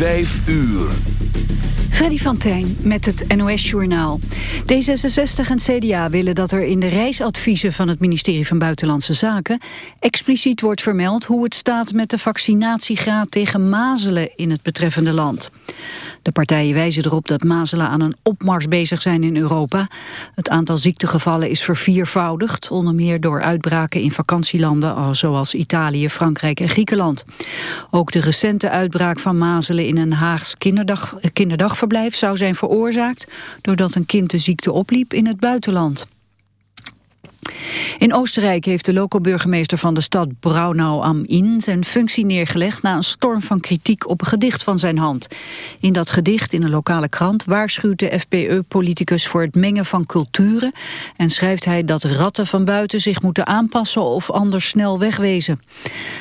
5 uur. Freddy van Tijn met het NOS-journaal. D66 en CDA willen dat er in de reisadviezen van het ministerie van Buitenlandse Zaken expliciet wordt vermeld hoe het staat met de vaccinatiegraad tegen mazelen in het betreffende land. De partijen wijzen erop dat mazelen aan een opmars bezig zijn in Europa. Het aantal ziektegevallen is verviervoudigd, onder meer door uitbraken in vakantielanden zoals Italië, Frankrijk en Griekenland. Ook de recente uitbraak van mazelen in een Haags kinderdag, kinderdagverblijf zou zijn veroorzaakt doordat een kind de ziekte opliep in het buitenland. In Oostenrijk heeft de loco-burgemeester van de stad Braunau am Inn zijn functie neergelegd na een storm van kritiek op een gedicht van zijn hand. In dat gedicht in een lokale krant waarschuwt de FPE-politicus voor het mengen van culturen en schrijft hij dat ratten van buiten zich moeten aanpassen of anders snel wegwezen.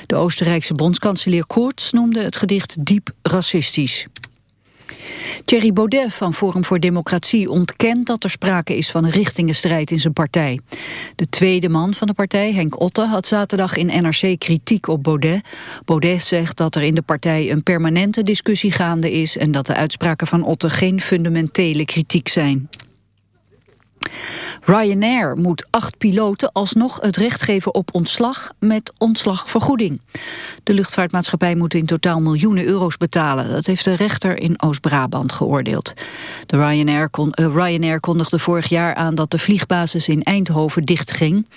De Oostenrijkse bondskanselier Koorts noemde het gedicht diep racistisch. Thierry Baudet van Forum voor Democratie ontkent dat er sprake is van een richtingenstrijd in zijn partij. De tweede man van de partij, Henk Otte, had zaterdag in NRC kritiek op Baudet. Baudet zegt dat er in de partij een permanente discussie gaande is en dat de uitspraken van Otte geen fundamentele kritiek zijn. Ryanair moet acht piloten alsnog het recht geven op ontslag met ontslagvergoeding. De luchtvaartmaatschappij moet in totaal miljoenen euro's betalen. Dat heeft de rechter in Oost-Brabant geoordeeld. De Ryanair, kon, uh, Ryanair kondigde vorig jaar aan dat de vliegbasis in Eindhoven dichtging.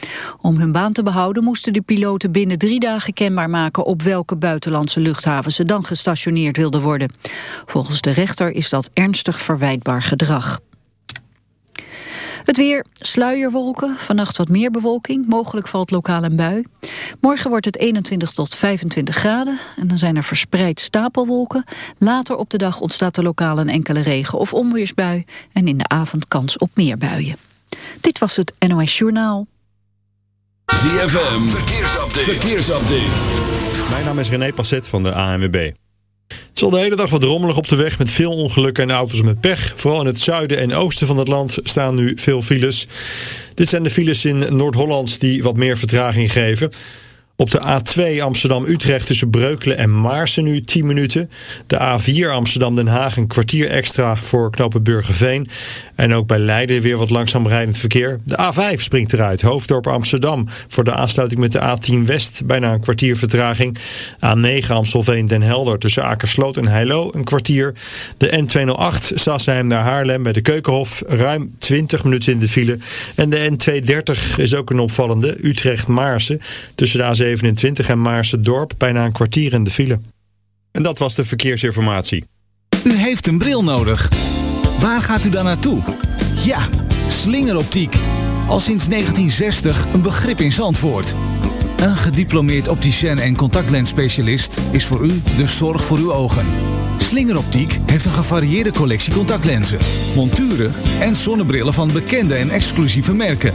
Om hun baan te behouden moesten de piloten binnen drie dagen kenbaar maken op welke buitenlandse luchthaven ze dan gestationeerd wilden worden. Volgens de rechter is dat ernstig verwijtbaar gedrag. Het weer, sluierwolken, vannacht wat meer bewolking. Mogelijk valt lokaal een bui. Morgen wordt het 21 tot 25 graden. En dan zijn er verspreid stapelwolken. Later op de dag ontstaat er lokaal een enkele regen- of onweersbui. En in de avond kans op meer buien. Dit was het NOS Journaal. ZFM, verkeersupdate. verkeersupdate. Mijn naam is René Passet van de ANWB. Het is al de hele dag wat rommelig op de weg met veel ongelukken en auto's met pech. Vooral in het zuiden en oosten van het land staan nu veel files. Dit zijn de files in Noord-Holland die wat meer vertraging geven. Op de A2 Amsterdam-Utrecht tussen Breukelen en Maarsen nu 10 minuten. De A4 Amsterdam-Den Haag een kwartier extra voor knopen Burgerveen. En ook bij Leiden weer wat langzaam rijdend verkeer. De A5 springt eruit, Hoofddorp Amsterdam. Voor de aansluiting met de A10 West bijna een kwartier vertraging. A9 Amstelveen-Den Helder tussen Akersloot en Heilo een kwartier. De N208 Sassheim naar Haarlem bij de Keukenhof ruim 20 minuten in de file. En de N230 is ook een opvallende, Utrecht-Maarsen tussen de A7 27 en Maarse Dorp bijna een kwartier in de file. En dat was de verkeersinformatie. U heeft een bril nodig. Waar gaat u dan naartoe? Ja, slingeroptiek. Al sinds 1960 een begrip in Zandvoort. Een gediplomeerd opticien en contactlensspecialist is voor u de zorg voor uw ogen. Slingeroptiek heeft een gevarieerde collectie contactlenzen, monturen en zonnebrillen van bekende en exclusieve merken.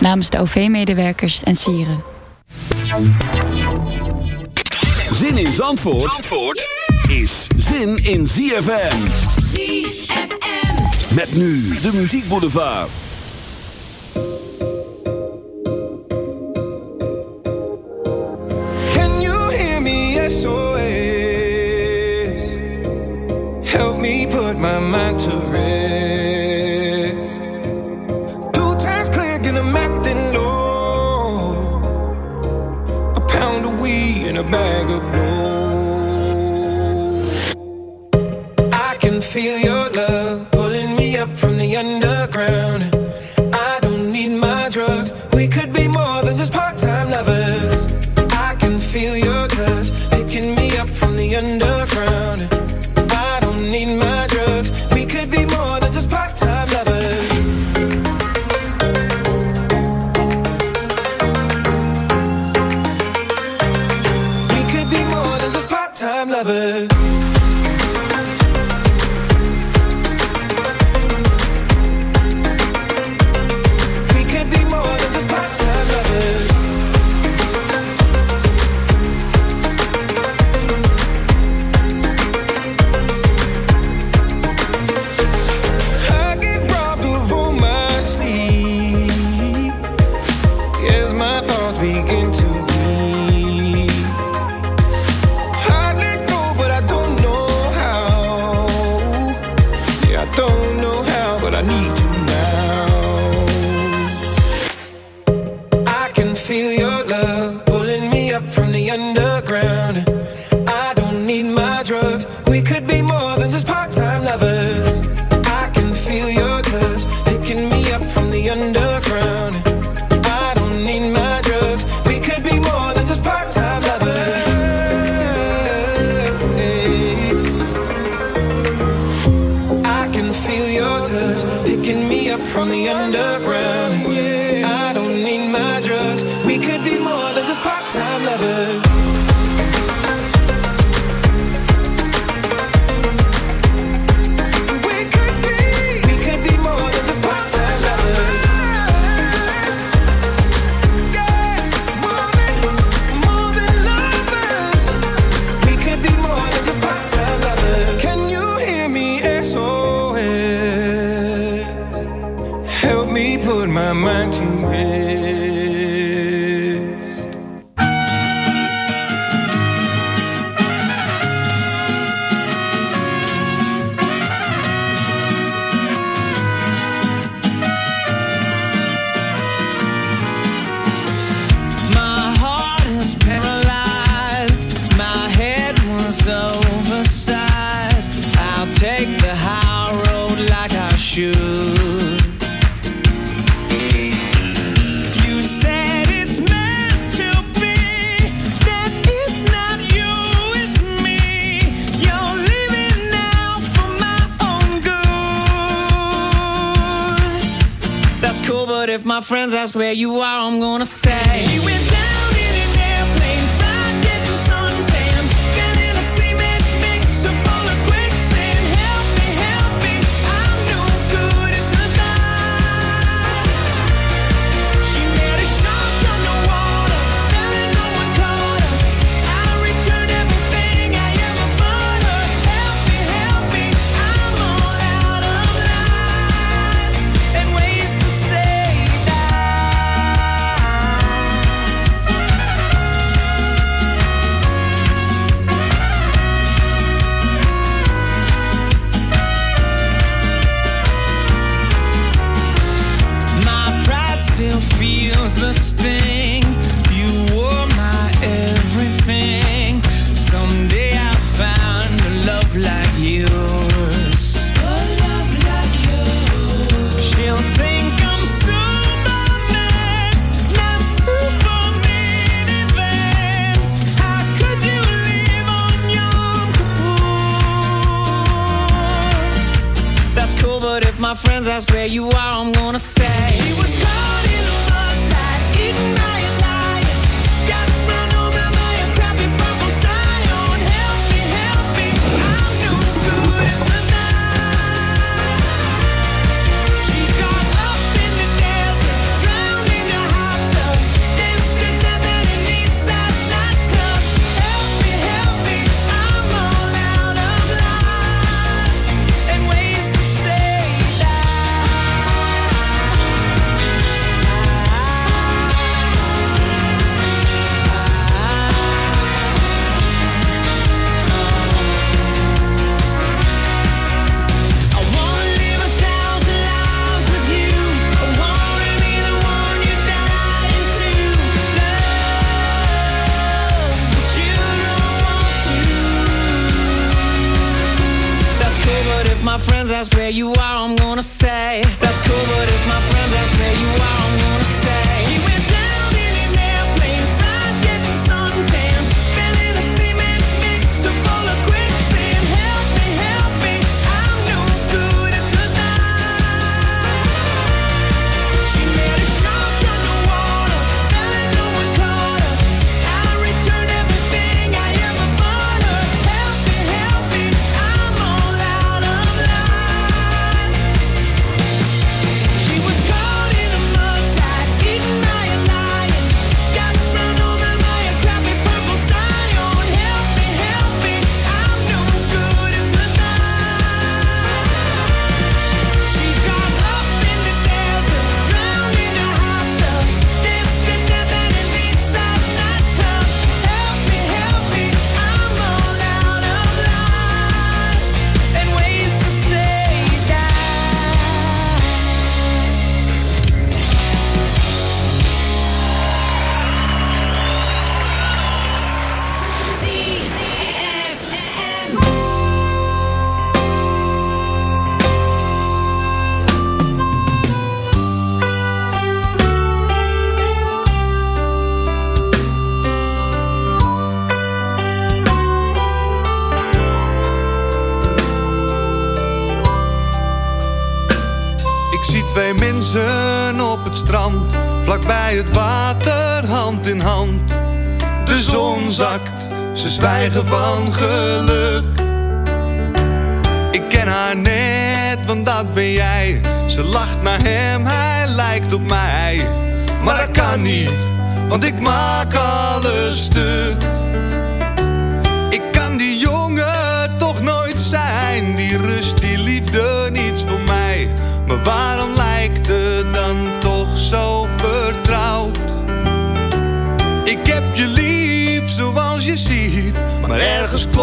namens de OV-medewerkers en sieren. Zin in Zandvoort, Zandvoort is zin in ZFM. ZFM. Met nu de Muziek Boulevard. van geluk. Ik ken haar net, want dat ben jij. Ze lacht maar heel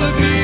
mezelf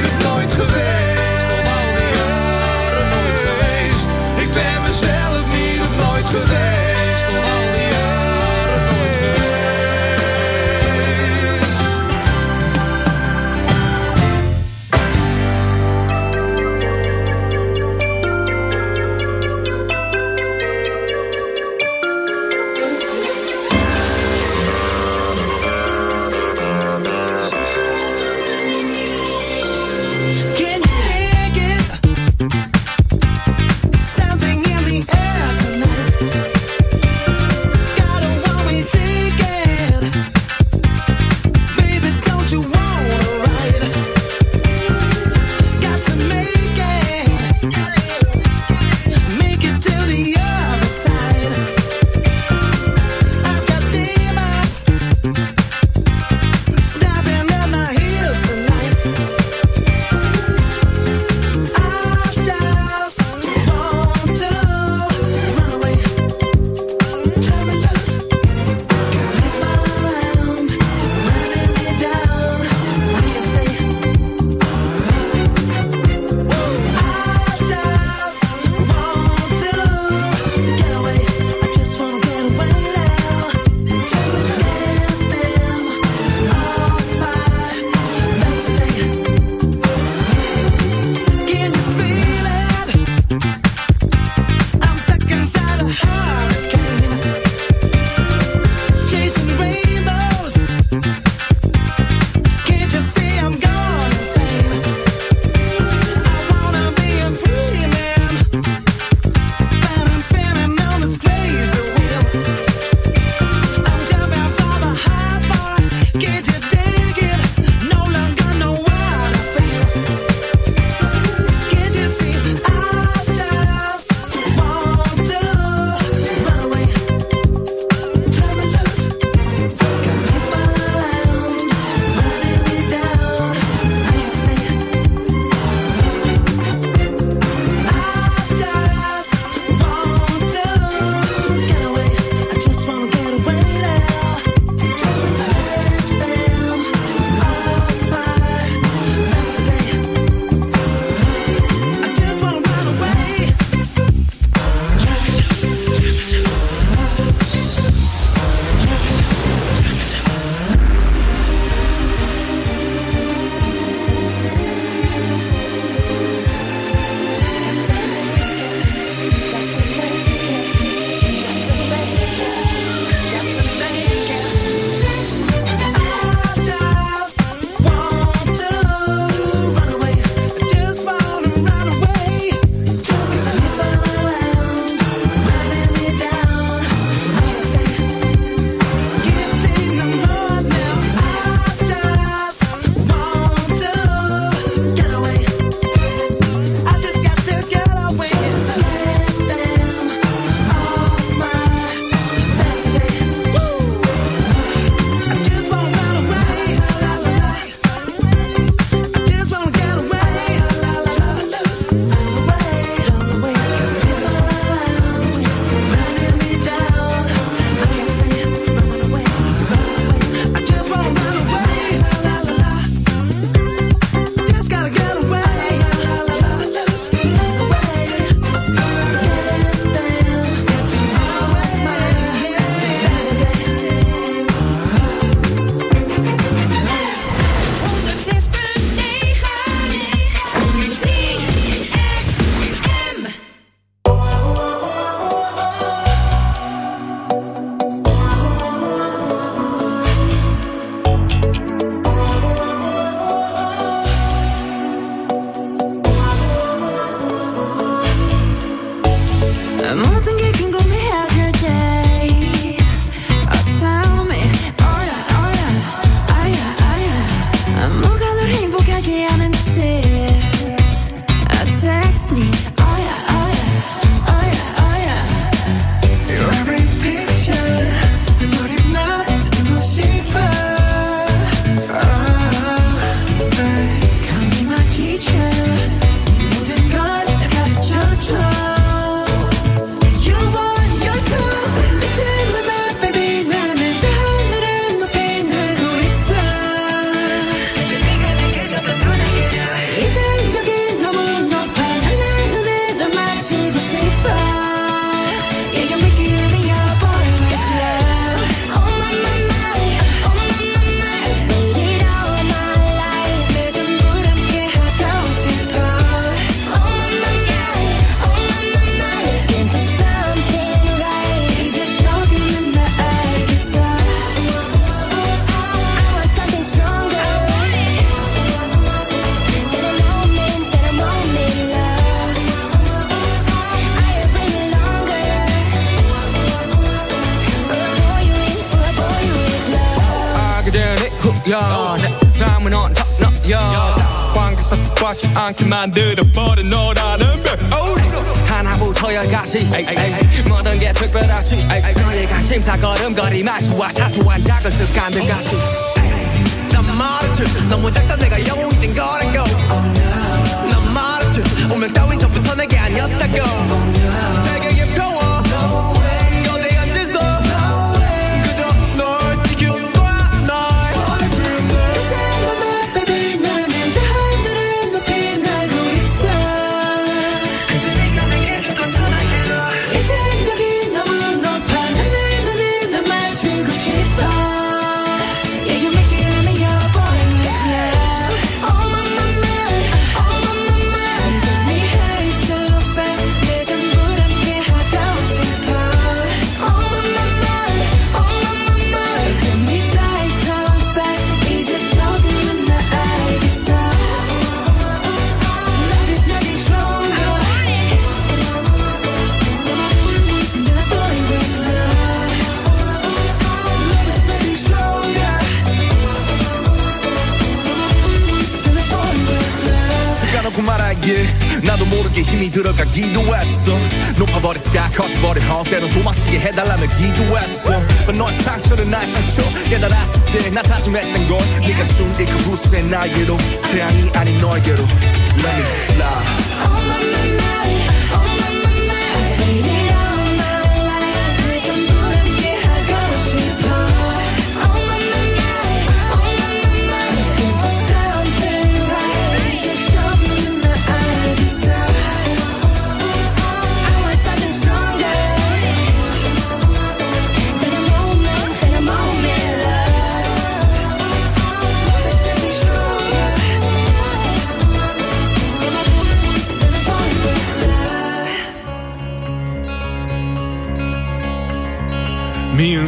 높아버린 sky 커져버린 헛 때론 도망치게 해달라며 기도했어. But 너의 상처는 나의 상처. 깨달았을 때 나 다짐했던 건 네가 준이 그 후세 나에게로. 태양이 아닌 너에게로. Let me fly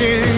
watching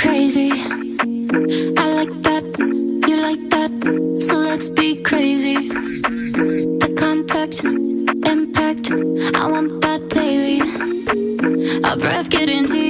crazy. I like that, you like that, so let's be crazy. The contact, impact, I want that daily. Our breath get into